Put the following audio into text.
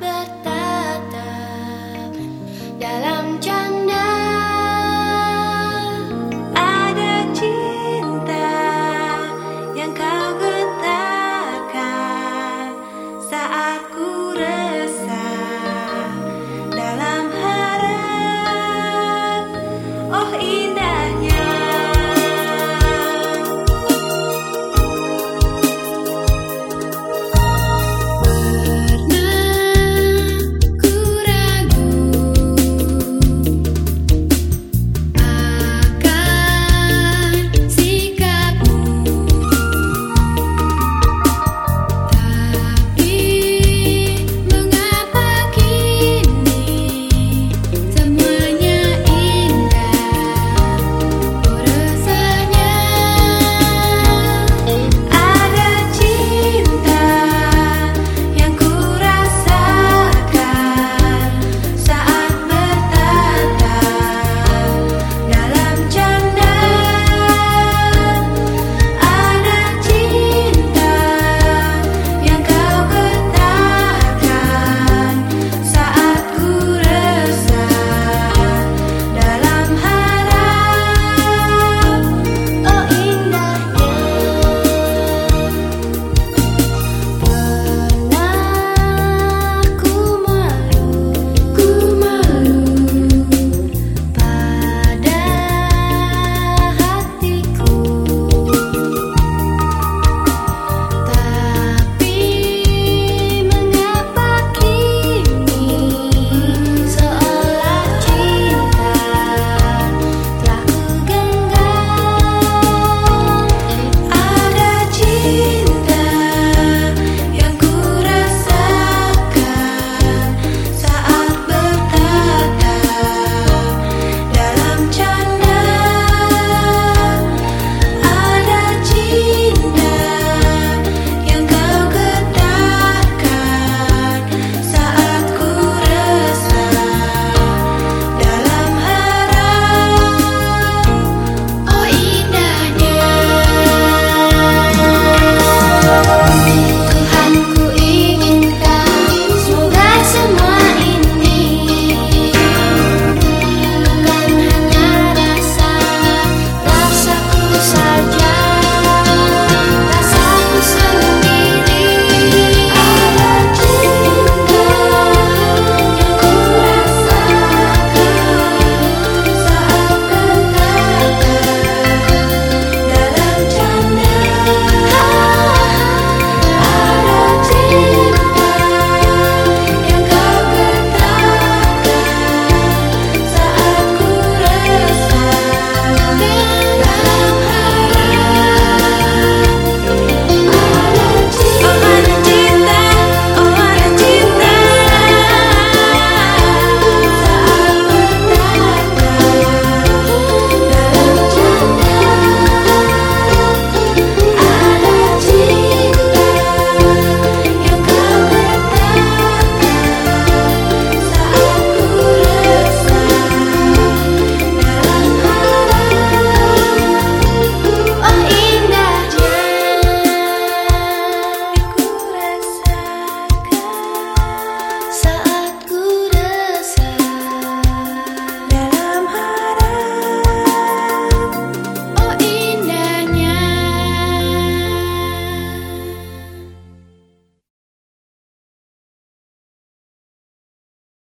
bad